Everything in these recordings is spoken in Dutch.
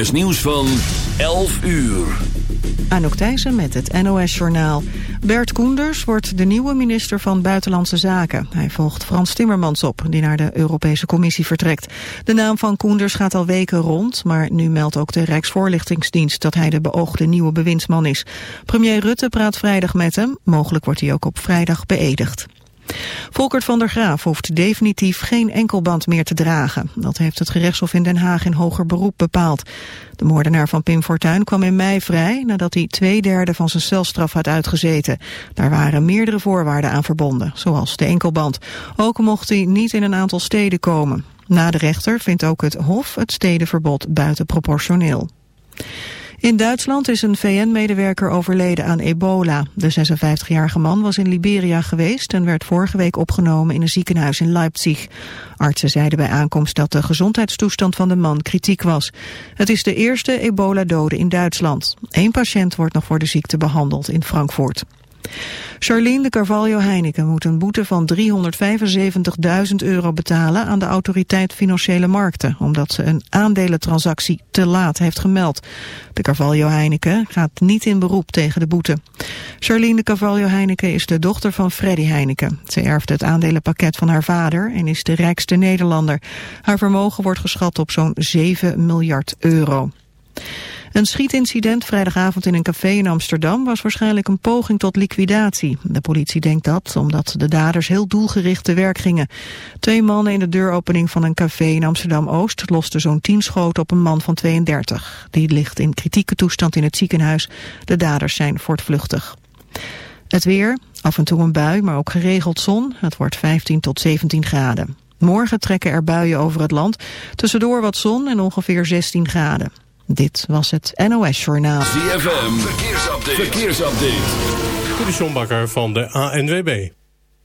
is nieuws van 11 uur. Anouk Thijssen met het NOS-journaal. Bert Koenders wordt de nieuwe minister van Buitenlandse Zaken. Hij volgt Frans Timmermans op, die naar de Europese Commissie vertrekt. De naam van Koenders gaat al weken rond, maar nu meldt ook de Rijksvoorlichtingsdienst dat hij de beoogde nieuwe bewindsman is. Premier Rutte praat vrijdag met hem, mogelijk wordt hij ook op vrijdag beëdigd. Volkert van der Graaf hoeft definitief geen enkelband meer te dragen. Dat heeft het gerechtshof in Den Haag in hoger beroep bepaald. De moordenaar van Pim Fortuyn kwam in mei vrij nadat hij twee derde van zijn celstraf had uitgezeten. Daar waren meerdere voorwaarden aan verbonden, zoals de enkelband. Ook mocht hij niet in een aantal steden komen. Na de rechter vindt ook het Hof het stedenverbod buitenproportioneel. In Duitsland is een VN-medewerker overleden aan ebola. De 56-jarige man was in Liberia geweest en werd vorige week opgenomen in een ziekenhuis in Leipzig. Artsen zeiden bij aankomst dat de gezondheidstoestand van de man kritiek was. Het is de eerste ebola-dode in Duitsland. Eén patiënt wordt nog voor de ziekte behandeld in Frankfurt. Charlene de Carvalho Heineken moet een boete van 375.000 euro betalen aan de autoriteit Financiële Markten, omdat ze een aandelentransactie te laat heeft gemeld. De Carvalho Heineken gaat niet in beroep tegen de boete. Charlene de Carvalho Heineken is de dochter van Freddy Heineken. Ze erfde het aandelenpakket van haar vader en is de rijkste Nederlander. Haar vermogen wordt geschat op zo'n 7 miljard euro. Een schietincident vrijdagavond in een café in Amsterdam was waarschijnlijk een poging tot liquidatie. De politie denkt dat omdat de daders heel doelgericht te werk gingen. Twee mannen in de deuropening van een café in Amsterdam-Oost losten zo'n tien schoten op een man van 32. Die ligt in kritieke toestand in het ziekenhuis. De daders zijn voortvluchtig. Het weer, af en toe een bui, maar ook geregeld zon. Het wordt 15 tot 17 graden. Morgen trekken er buien over het land. Tussendoor wat zon en ongeveer 16 graden. Dit was het NOS Journaal. ZFM, verkeersupdate. verkeersupdate. De van de ANWB.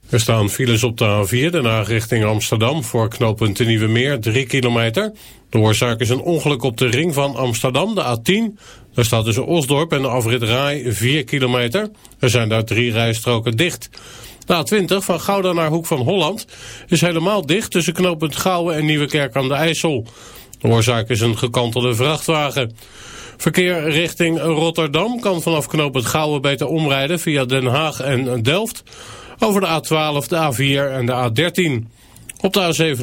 Er staan files op de A4, daarna richting Amsterdam... voor knooppunt de Nieuwe Meer, 3 kilometer. De oorzaak is een ongeluk op de ring van Amsterdam, de A10. Daar staat tussen Osdorp en de afrit Rai 4 kilometer. Er zijn daar drie rijstroken dicht. De A20 van Gouda naar Hoek van Holland is helemaal dicht... tussen knooppunt Gouwen en Nieuwekerk aan de IJssel... De oorzaak is een gekantelde vrachtwagen. Verkeer richting Rotterdam kan vanaf knooppunt Gouwen beter omrijden via Den Haag en Delft. Over de A12, de A4 en de A13. Op de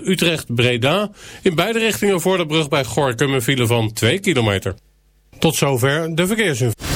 A27 Utrecht-Breda. In beide richtingen voor de brug bij Gorkum een file van 2 kilometer. Tot zover de verkeersinformatie.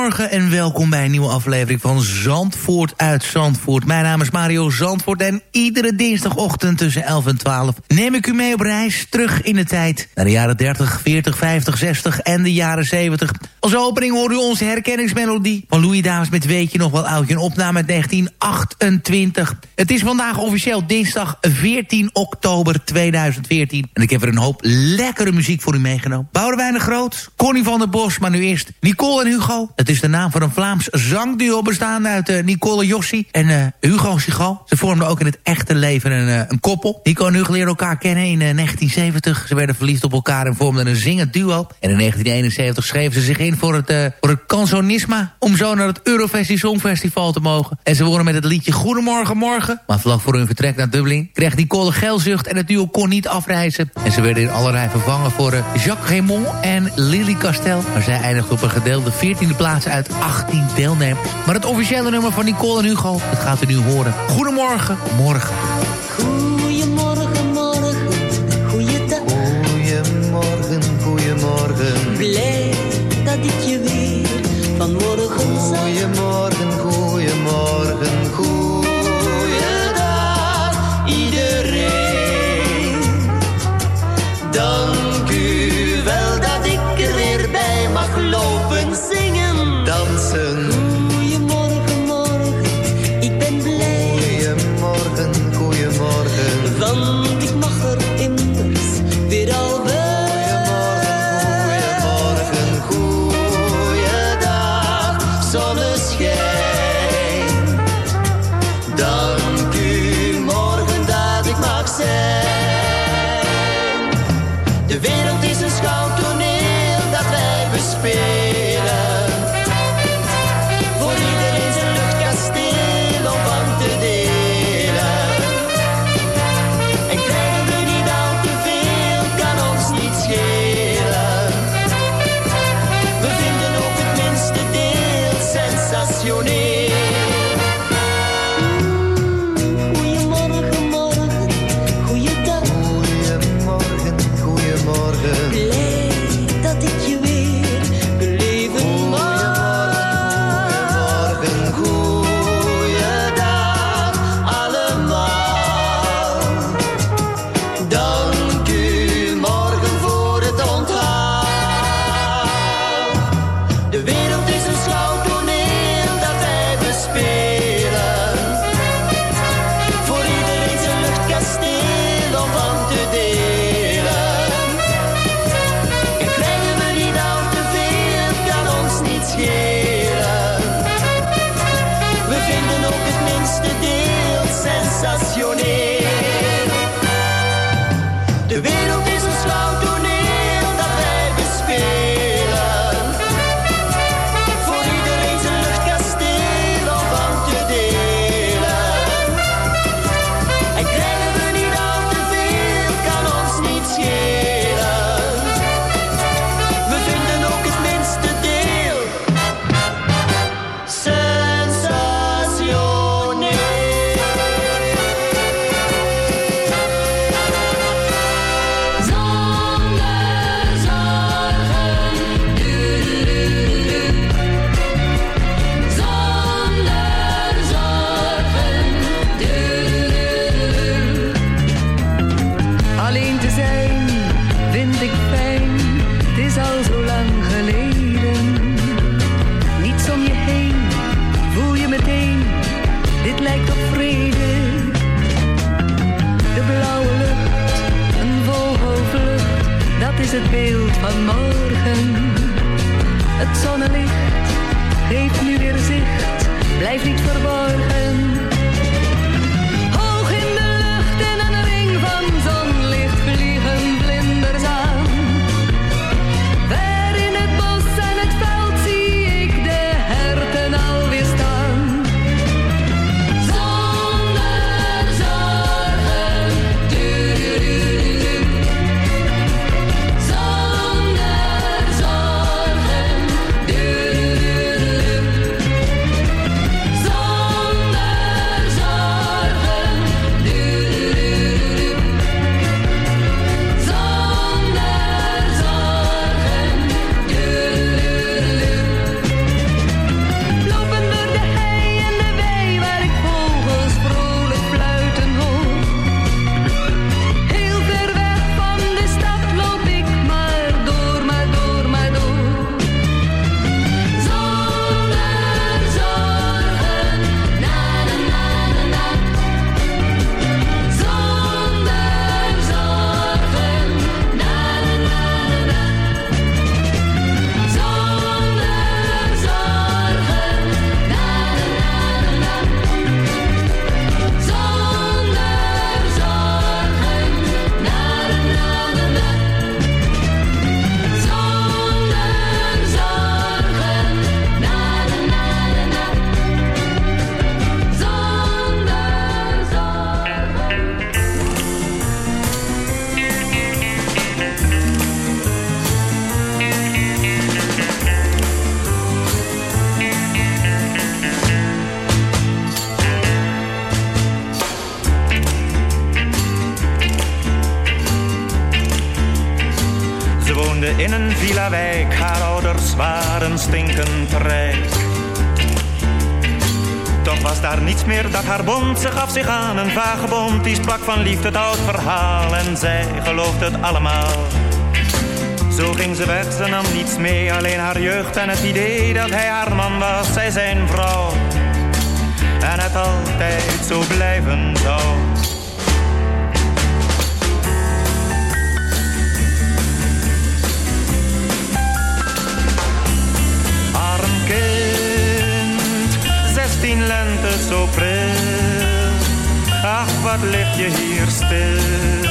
Goedemorgen en welkom bij een nieuwe aflevering van Zandvoort uit Zandvoort. Mijn naam is Mario Zandvoort en iedere dinsdagochtend tussen 11 en 12 neem ik u mee op reis terug in de tijd. Naar de jaren 30, 40, 50, 60 en de jaren 70. Als opening hoort u onze herkenningsmelodie van Louis Dames met Weet je nog wel oudje. Een opname uit 1928. Het is vandaag officieel dinsdag 14 oktober 2014. En ik heb er een hoop lekkere muziek voor u meegenomen. Boudewijn de Groot, Connie van der Bos, maar nu eerst Nicole en Hugo. Is de naam van een Vlaams zangduo bestaande uit eh, Nicole Jossi en eh, Hugo Sigal. Ze vormden ook in het echte leven een, eh, een koppel. Nico en Hugo leerden elkaar kennen in eh, 1970. Ze werden verliefd op elkaar en vormden een zingend duo. En in 1971 schreven ze zich in voor het, voor het canzonisme... om zo naar het Eurovisie Songfestival te mogen. En ze wonnen met het liedje Goedemorgen Morgen. Maar vlak voor hun vertrek naar Dublin kreeg Nicole geelzucht... en het duo kon niet afreizen. En ze werden in allerlei vervangen voor Jacques Raymond en Lily Castel. Maar zij eindigde op een gedeelde 14e plaats uit 18 deelnemers. Maar het officiële nummer van Nicole en Hugo, dat gaat u nu horen. Goedemorgen, morgen. Goedemorgen, morgen, goeiedag. Goedemorgen, goedemorgen. Blij blijf niet verborgen. Het allemaal. Zo ging ze weg, ze nam niets mee, alleen haar jeugd en het idee dat hij haar man was, zij zijn vrouw. En het altijd zo blijven zou. Arm kind, zestien lente zo pril. Ach, wat lig je hier stil,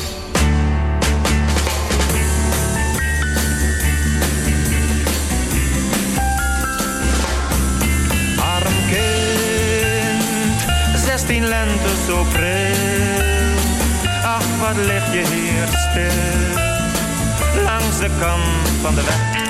Zestien lente zo pril. Ach, wat lig je hier stil, langs de kant van de weg.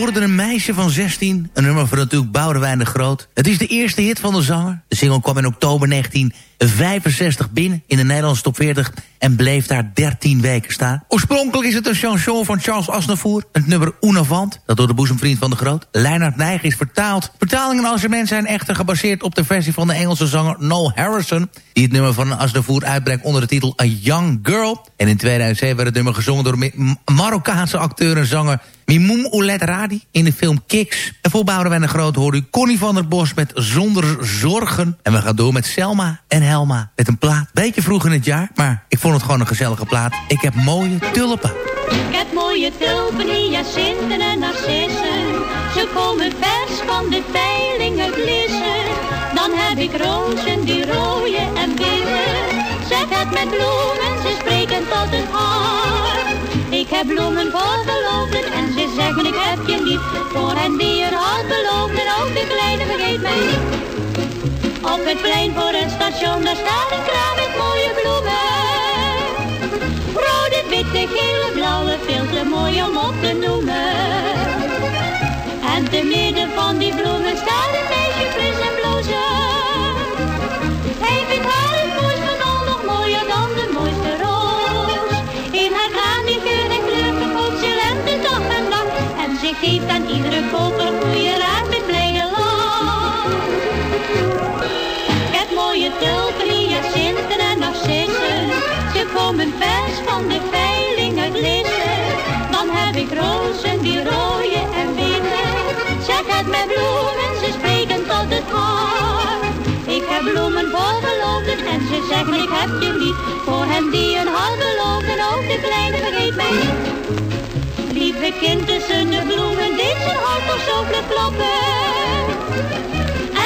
Hoorde een meisje van 16, een nummer van natuurlijk Boudewijn de Groot. Het is de eerste hit van de zanger. De single kwam in oktober 1965 binnen in de Nederlandse top 40 en bleef daar 13 weken staan. Oorspronkelijk is het een chanson van Charles Aznavour, het nummer Unavant, dat door de boezemvriend van de Groot, Leonard Nijg, is vertaald. Vertalingen en arrangementen zijn echter gebaseerd op de versie van de Engelse zanger Noel Harrison, die het nummer van Aznavour uitbrengt onder de titel A Young Girl. En in 2007 werd het nummer gezongen door Marokkaanse acteur en zanger Mimoum Oulet Radi in de film Kicks. En voor Boudewijn de Groot hoorde Connie van der Bos met Zonder Zorgen. En we gaan door met Selma en Helma met een plaat. Beetje vroeg in het jaar, maar ik vond het gewoon een gezellige plaat. Ik heb mooie tulpen. Ik heb mooie tulpen, hyacinten en narcissen. Ze komen vers van de veilingen glissen. Dan heb ik rozen die rooien en witte. Zeg het met bloemen, ze spreken tot het hart. Ik heb bloemen voor geloofden en heb je lief. Voor hen die een hart beloofden, ook de kleine vergeet mij niet. Op het plein voor het station, daar staat een kraam met mooie bloemen. Rode, witte, gele, blauwe, veel te mooi om op te noemen. En te midden van die bloemen staat een geeft aan iedere koper goede raad met blijde heb mooie tulpen, hyacinten en narcissen. Ze komen vers van de veiling uit. Dan heb ik rozen die rooien en witte. Zeg het met bloemen, ze spreken tot het hart. Ik heb bloemen voor geloofden en ze zeggen ik heb je lief. Voor hen die een hart beloofden, ook de kleine vergeet mij niet. Lieve kind tussen de bloemen, deed zijn hart toch zo kloppen.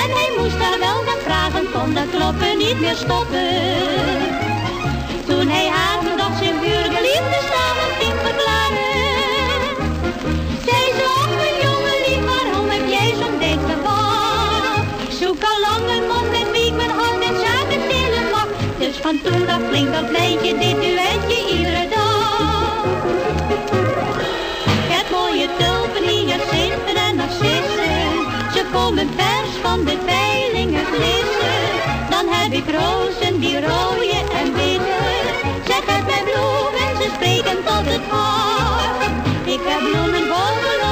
En hij moest daar wel naar vragen, kon dat kloppen niet meer stoppen. Toen hij haar verdacht zijn vurige liefde samen ging verklaren. Zei ze, ach mijn jongen lief, waarom heb jij zo'n geval? Ik zoek al lang een man met wie ik mijn hart en zaken delen mag. Dus van toen af klinkt dat lijntje, dit duetje Ze komen vers van de veilingen glissen. Dan heb ik rozen die rooien en witte. Zeg het met bloemen, ze spreken tot het hart. Ik heb bloemen voor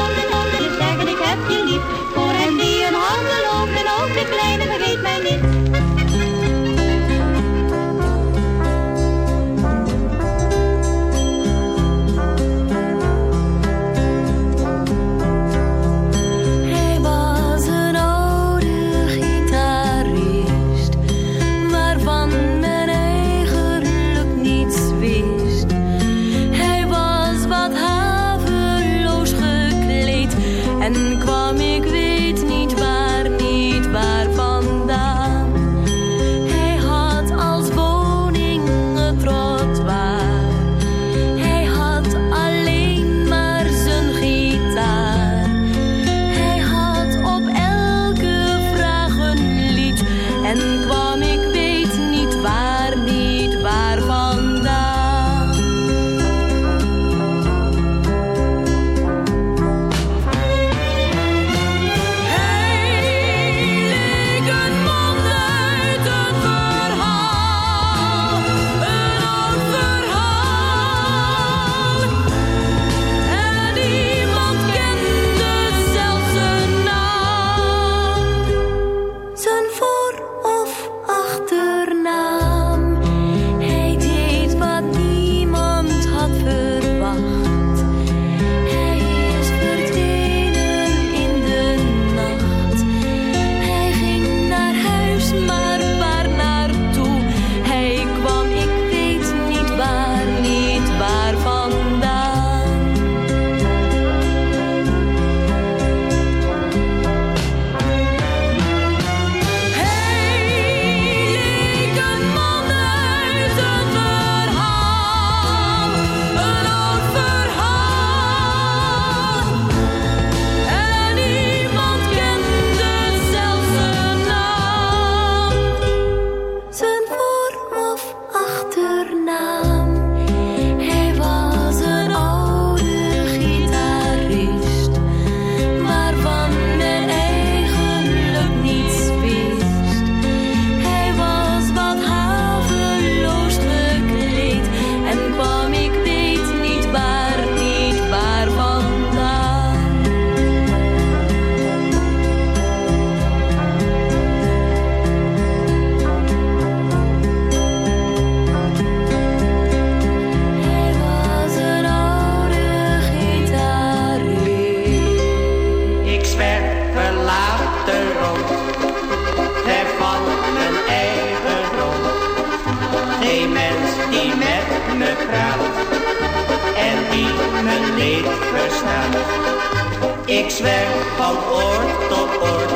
zwerf van oord tot oord.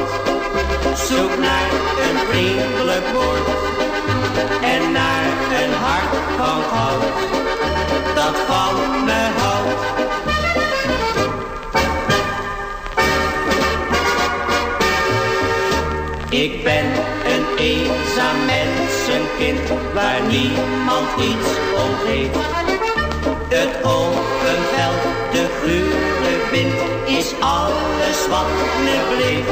Zoek naar een vriendelijk woord. En naar een hart van goud. Dat van me houdt. Ik ben een eenzaam mensenkind waar niemand iets om geeft. Het veld, de gure wind is alles wat me bleef.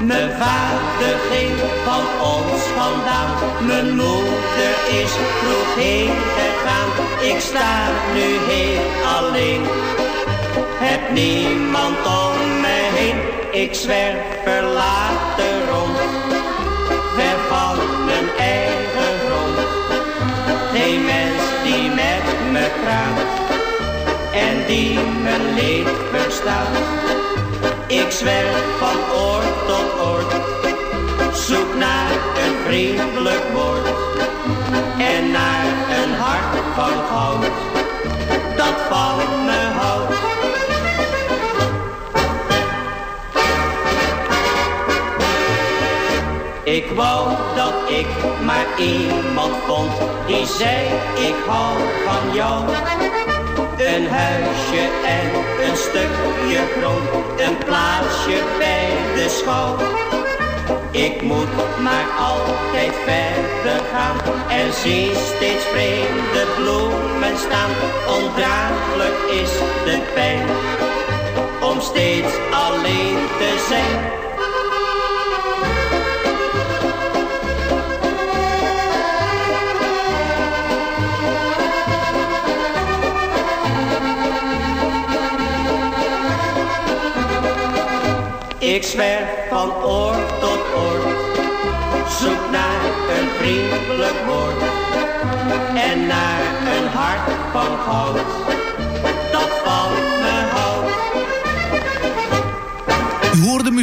Mijn vader ging van ons vandaan, mijn moeder is vroeg heen gegaan. Ik sta nu heel alleen, heb niemand om me heen. Ik zwerf verlaten rond, ver van mijn eigen grond. Geen mens die met me praat en die mijn leed verstaat. Ik zwerf van oord tot oord, zoek naar een vriendelijk woord en naar een hart van goud dat van me houdt. Ik wou dat ik maar iemand vond die zei ik hou van jou. Een huisje en een stukje grond, een plaatsje bij de schouw. Ik moet maar altijd verder gaan en zie steeds vreemde bloemen staan. Ondraaglijk is de pijn Ik zwerf van oord tot oord, zoek naar een vriendelijk woord en naar een hart van goud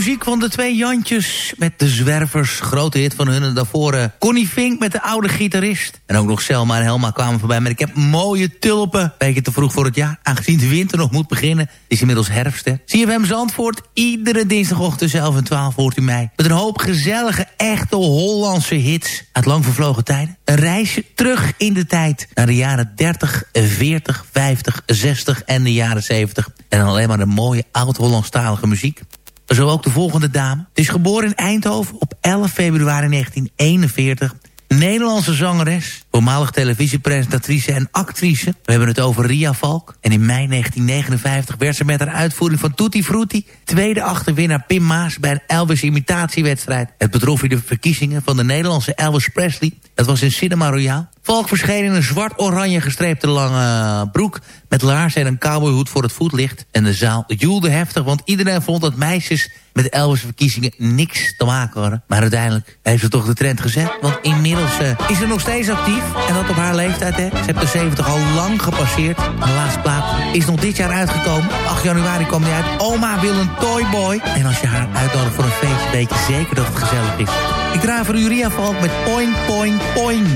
muziek van de twee Jantjes met de Zwervers. Grote hit van hun en daarvoor uh, Connie Fink met de oude gitarist. En ook nog Selma en Helma kwamen voorbij. Maar ik heb mooie tulpen. Beetje te vroeg voor het jaar. Aangezien de winter nog moet beginnen. Het is inmiddels herfst hè. CFM Zandvoort. Iedere dinsdagochtend tussen 11 en 12 hoort u mij. Met een hoop gezellige, echte Hollandse hits. Uit lang vervlogen tijden. Een reisje terug in de tijd. Naar de jaren 30, 40, 50, 60 en de jaren 70. En alleen maar de mooie oud-Hollandstalige muziek. Zo ook de volgende dame. Het is geboren in Eindhoven op 11 februari 1941. Nederlandse zangeres, voormalig televisiepresentatrice en actrice. We hebben het over Ria Valk. En in mei 1959 werd ze met haar uitvoering van Tutti Frutti... tweede achterwinnaar Pim Maas bij een Elvis imitatiewedstrijd. Het betrof de verkiezingen van de Nederlandse Elvis Presley. Dat was in Cinema Royale. Valk verscheen in een zwart-oranje gestreepte lange broek... met laarzen en een cowboyhoed voor het voetlicht. En de zaal joelde heftig, want iedereen vond dat meisjes... met Elvis verkiezingen niks te maken hadden. Maar uiteindelijk heeft ze toch de trend gezet. Want inmiddels uh, is ze nog steeds actief. En dat op haar leeftijd, hè. Ze heeft de 70 al lang gepasseerd. De laatste plaat is nog dit jaar uitgekomen. 8 januari kwam die uit. Oma wil een toyboy. En als je haar uitnodigt voor een feestje... weet je zeker dat het gezellig is. Ik draai voor Uria Valk met Poing, Poing, Poing.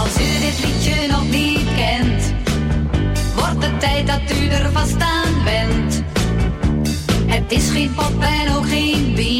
Als u dit liedje nog niet kent, wordt het tijd dat u er vast aan bent. Het is geen pop en ook geen beat,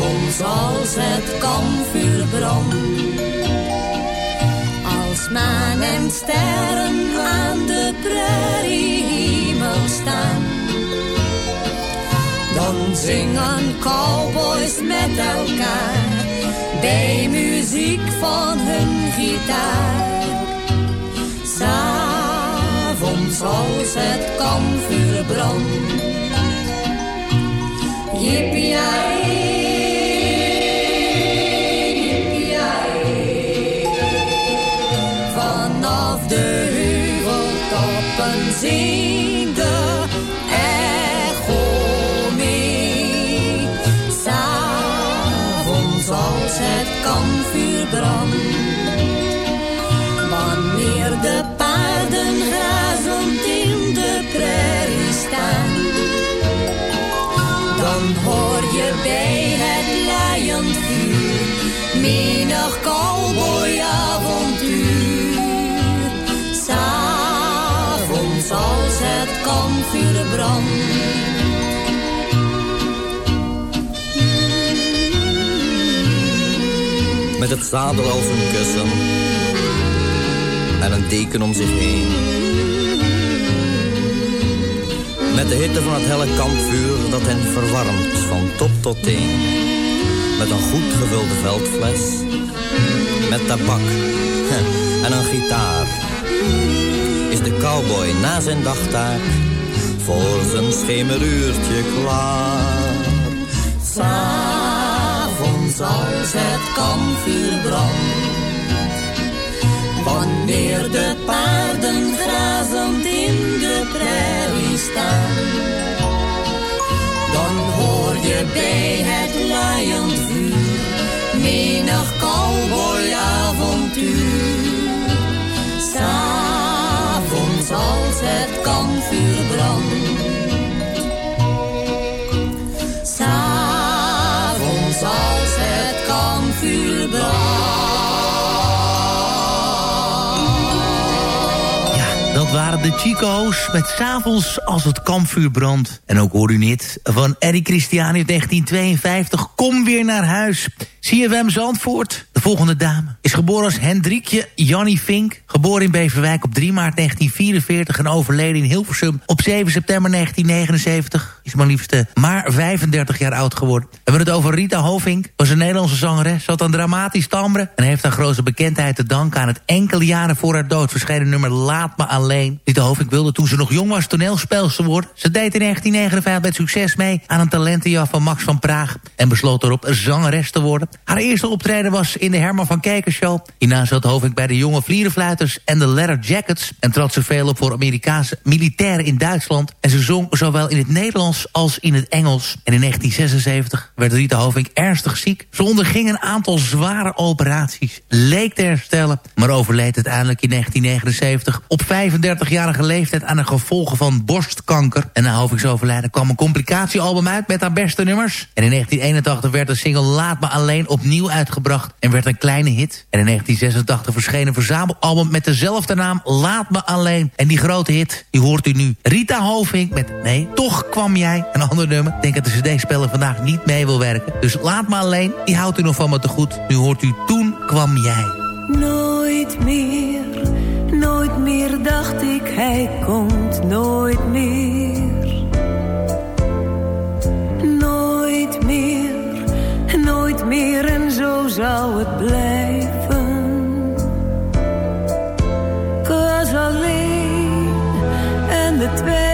S'avonds als het kampvuur brandt. Als maan en sterren aan de prairiehemel staan. Dan zingen cowboys met elkaar. Bij muziek van hun gitaar. S'avonds als het kampvuur brandt. Met het zadel als een kussen en een deken om zich heen. Met de hitte van het helle kampvuur dat hen verwarmt van top tot teen. Met een goed gevulde veldfles, met tabak en een gitaar. Is de cowboy na zijn dagtaak voor zijn schemeruurtje klaar. Als het kampvuur brandt Wanneer de paarden grazend in de prairie staan, dan hoor je bij het laaiend vuur menig cowboyavontuur. S'avonds als het kampvuur brandt, Dat waren de Chico's met s'avonds als het kampvuur brandt. En ook hoor u niet van Eddie Christiani uit 1952. Kom weer naar huis. CFM Zandvoort, de volgende dame, is geboren als Hendrikje Jannie Vink. Geboren in Beverwijk op 3 maart 1944 en overleden in Hilversum op 7 september 1979. Is maar liefst eh, maar 35 jaar oud geworden. We hebben het over Rita Hovink, was een Nederlandse zangeres. Zat een dramatisch timbre en heeft haar grote bekendheid te danken aan het enkele jaren voor haar dood verschenen nummer Laat Me Alleen. Rita Hovink wilde toen ze nog jong was toneelspelster worden. Ze deed in 1959 met succes mee aan een talentenjaar van Max van Praag en besloot erop zangeres te worden. Haar eerste optreden was in de Herman van Kijker Show. Hierna zat Hovink bij de jonge vlierenfluiters en de Leather Jackets... en trad ze veel op voor Amerikaanse militairen in Duitsland. En ze zong zowel in het Nederlands als in het Engels. En in 1976 werd Rita Hovink ernstig ziek. Ze onderging een aantal zware operaties, leek te herstellen... maar overleed uiteindelijk in 1979 op 35-jarige leeftijd... aan de gevolgen van borstkanker. En na Hovink's overlijden kwam een complicatiealbum uit met haar beste nummers. En in 1981 werd de single Laat Me Alleen opnieuw uitgebracht en werd een kleine hit. En in 1986 verscheen een verzamelalbum met dezelfde naam Laat Me Alleen. En die grote hit, die hoort u nu. Rita Hovink met Nee, Toch Kwam Jij. Een ander nummer. Ik denk dat de cd-speler vandaag niet mee wil werken. Dus Laat Me Alleen, die houdt u nog van me te goed. Nu hoort u Toen Kwam Jij. Nooit meer, nooit meer dacht ik hij komt nooit meer. Nooit en zo zou het blijven. Was alleen en de twijfel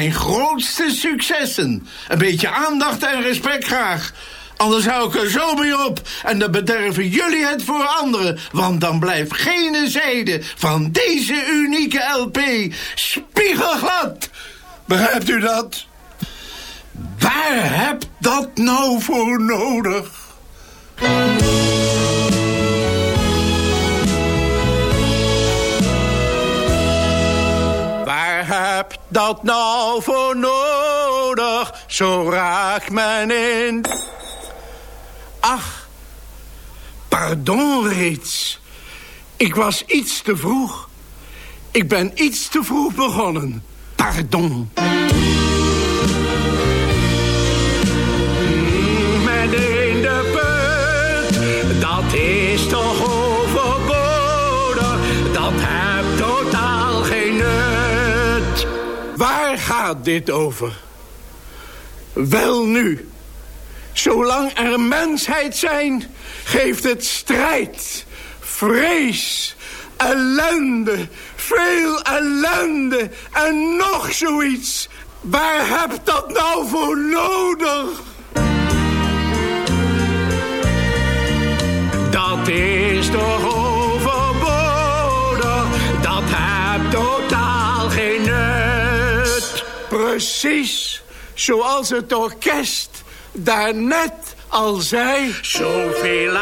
mijn grootste successen. Een beetje aandacht en respect graag. Anders hou ik er zo mee op. En dan bederven jullie het voor anderen. Want dan blijft geen zijde van deze unieke LP spiegelglad. Begrijpt u dat? Waar heb dat nou voor nodig? Heb dat nou voor nodig? Zo raakt men in... Ach, pardon reeds. Ik was iets te vroeg. Ik ben iets te vroeg begonnen. Pardon. Gaat dit over? Wel nu. Zolang er mensheid zijn, geeft het strijd, vrees, ellende, veel ellende en nog zoiets. Waar heb dat nou voor nodig? Dat is toch overbodig, dat heeft totaal. Precies, zoals het orkest daarnet al zei... Zoveel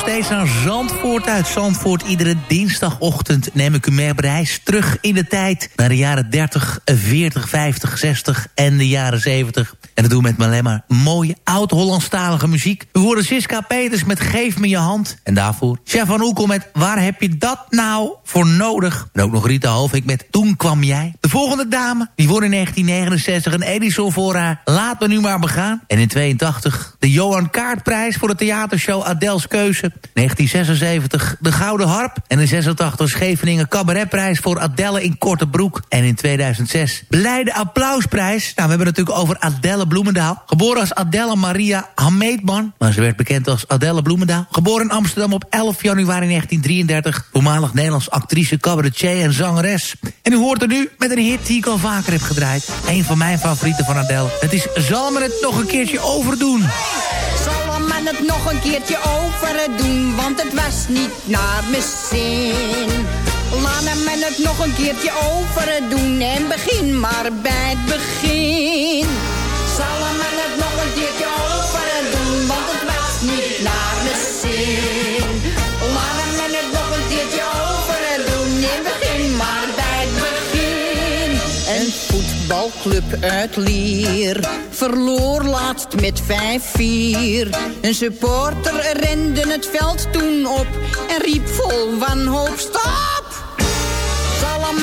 steeds naar Zandvoort uit Zandvoort. Iedere dinsdagochtend neem ik u mee op terug in de tijd... naar de jaren 30, 40, 50, 60 en de jaren 70. En dat doen we met alleen maar mooie oud-Hollandstalige muziek. We horen Siska Peters met Geef me je hand. En daarvoor Chef van Oekel met Waar heb je dat nou voor nodig? En ook nog Rita Hovink met Toen kwam jij. De volgende dame, die won in 1969 een Edison voor haar Laat me nu maar begaan. En in 82 de Johan Kaartprijs voor de theatershow Adels Keuze. 1976 de Gouden Harp. En in 86 Scheveningen Cabaretprijs voor Adelle in Korte Broek. En in 2006 Blijde Applausprijs. Nou, we hebben het natuurlijk over Adelle Bloemendaal. Geboren als Adelle Maria Hameetman. Maar ze werd bekend als Adelle Bloemendaal. Geboren in Amsterdam op 11 januari 1933. Voormalig Nederlands actrice, cabaretier en zangeres. En u hoort er nu met een hit die ik al vaker heb gedraaid. Een van mijn favorieten van Adele. Het is Zal me het nog een keertje overdoen. Zal men het nog een keertje overdoen, want het was niet naar mijn zin. Laat men het nog een keertje overdoen en begin maar bij het begin. Zal men het nog een keertje overdoen, want het was niet naar mijn zin. Laat men het nog een keertje en begin maar bij het begin. Een voetbalclub uit Lier verloor laatst met 5-4. Een supporter rende het veld toen op en riep vol wanhoop stop!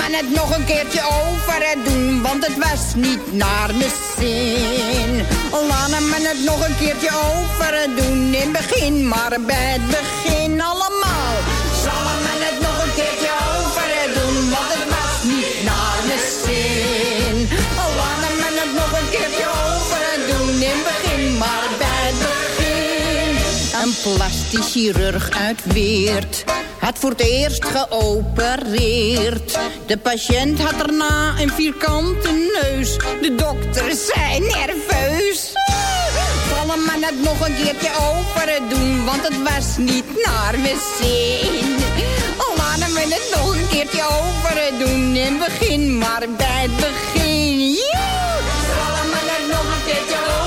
Men het nog een keertje over doen, want het was niet naar mijn zin. Laat men het nog een keertje over doen, in begin maar bij het begin allemaal. Zal men het nog een keertje over doen, want het was niet naar mijn zin. Laat men het nog een keertje over doen, in begin maar bij het begin. Een plastisch chirurg uit Weert had voor het eerst geopereerd. De patiënt had daarna een vierkante neus. De dokter zei nerveus. Vallen men het nog een keertje over doen, want het was niet naar mijn zin. Laten we het nog een keertje over doen, in begin maar bij het begin. Vallen men het nog een keertje over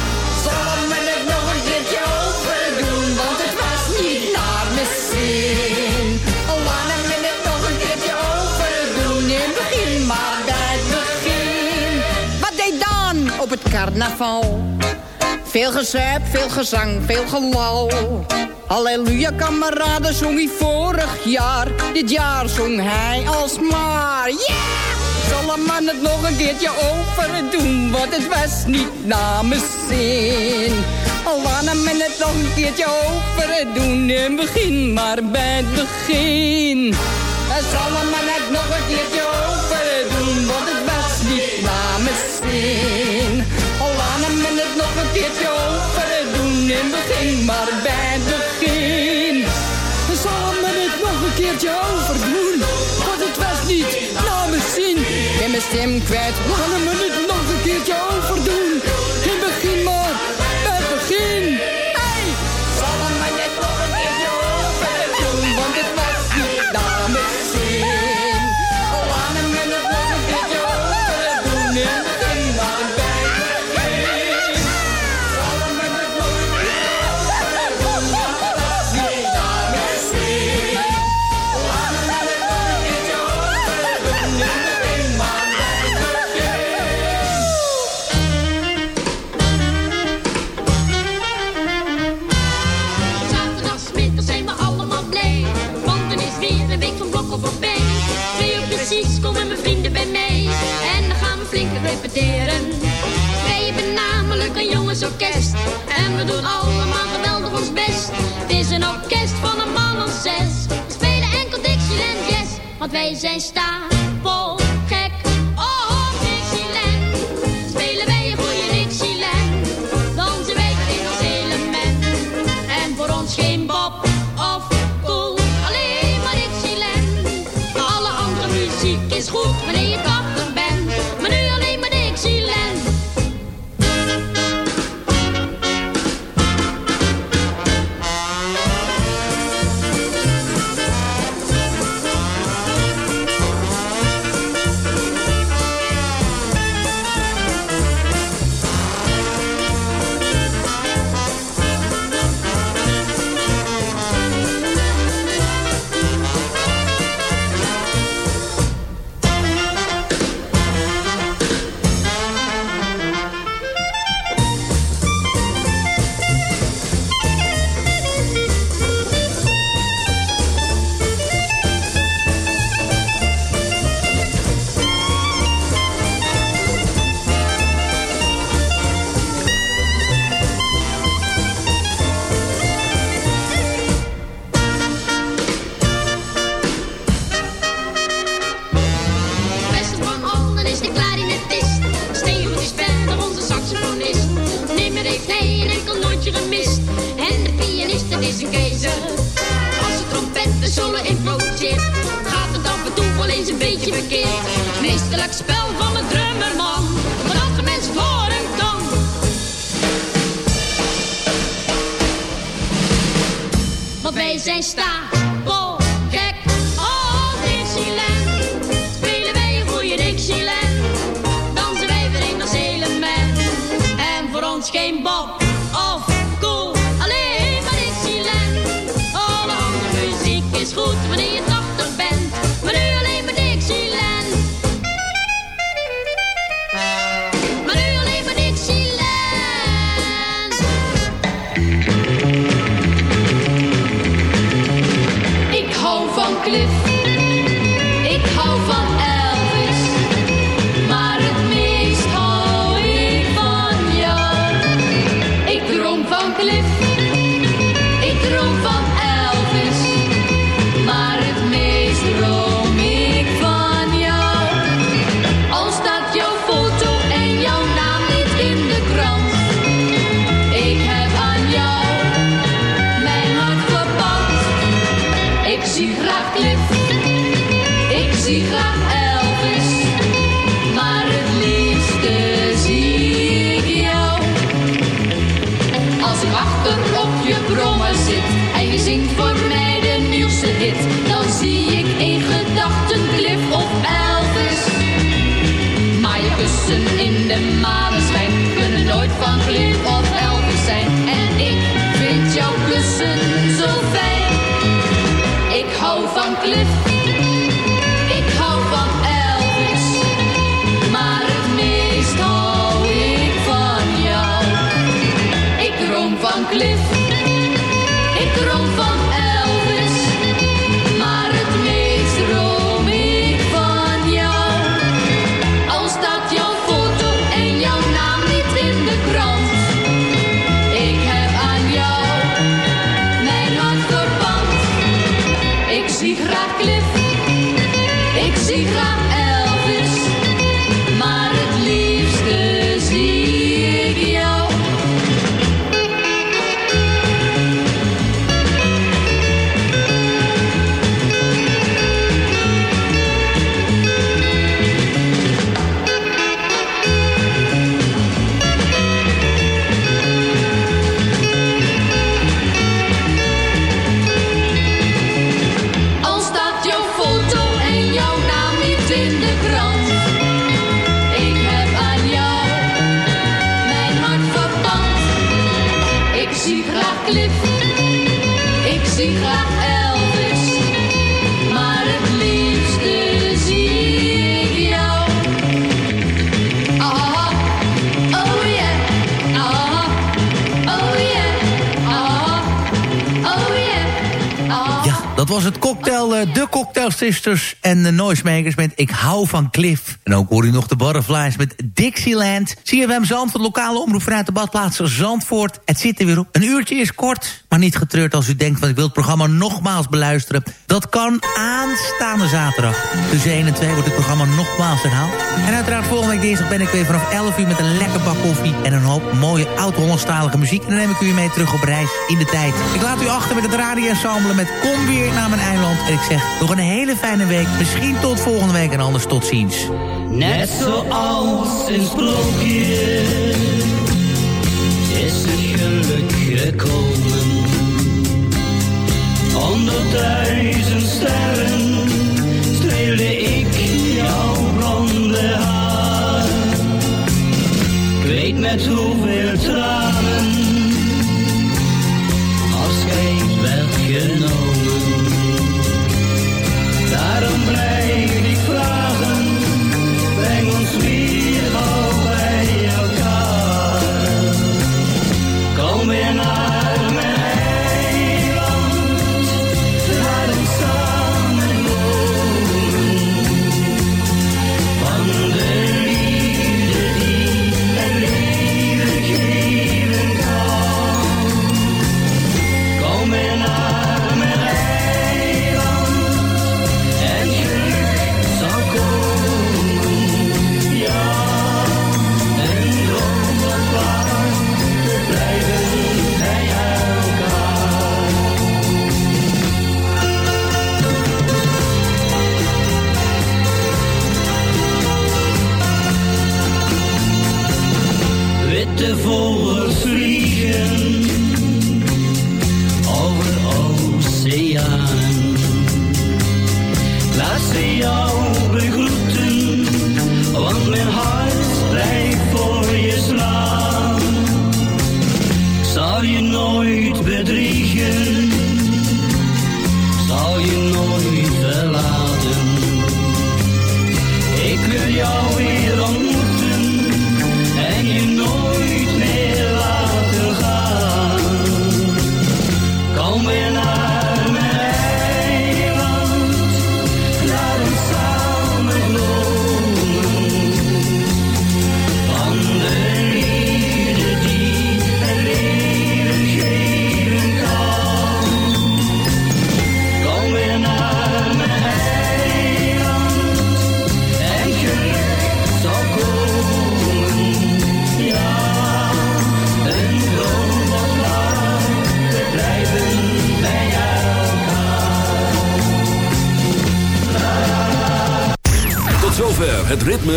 Veel gezuip, veel gezang, veel gelal. Halleluja, kameraden, zong hij vorig jaar. Dit jaar zong hij alsmaar. Zal een man het nog een keertje overdoen, want het was niet namens zin. Laat men het nog een keertje overdoen, en begin maar bij het begin. Zal een man het nog een keertje overdoen, want het was niet namens zin. Laat men het nog een keertje overdoen, en begin maar bij het begin. Zal men het nog een keertje overdoen, want het was niet namens zin. Ik ben mijn stem kwijt, laat men het nog een keertje overdoen. We doen allemaal geweldig ons best. Het is een orkest van een man of zes. We spelen enkel Dixieland Jazz. Want wij zijn stapel was het cocktail, eh, de Cocktail Sisters en de Noisemakers met Ik hou van Cliff. En ook hoor u nog de Butterflies met Dixieland. CFM Zandvoort, lokale omroep vanuit de badplaats Zandvoort. Het zit er weer op. Een uurtje is kort, maar niet getreurd als u denkt... want ik wil het programma nogmaals beluisteren. Dat kan aanstaande zaterdag. Tussen 1 en 2 wordt het programma nogmaals herhaald. En uiteraard volgende week dinsdag ben ik weer vanaf 11 uur... met een lekker bak koffie en een hoop mooie oud-Hollandstalige muziek. En dan neem ik u mee terug op reis in de tijd. Ik laat u achter met het radio-ensemble met Kom Weer mijn eiland. En ik zeg nog een hele fijne week. Misschien tot volgende week en anders tot ziens. Net zoals een sprookje is het geluk gekomen. Onder duizend sterren streelde ik jouw blonde haar. Ik weet met hoeveel tranen afscheid werd genomen. Daarom blijf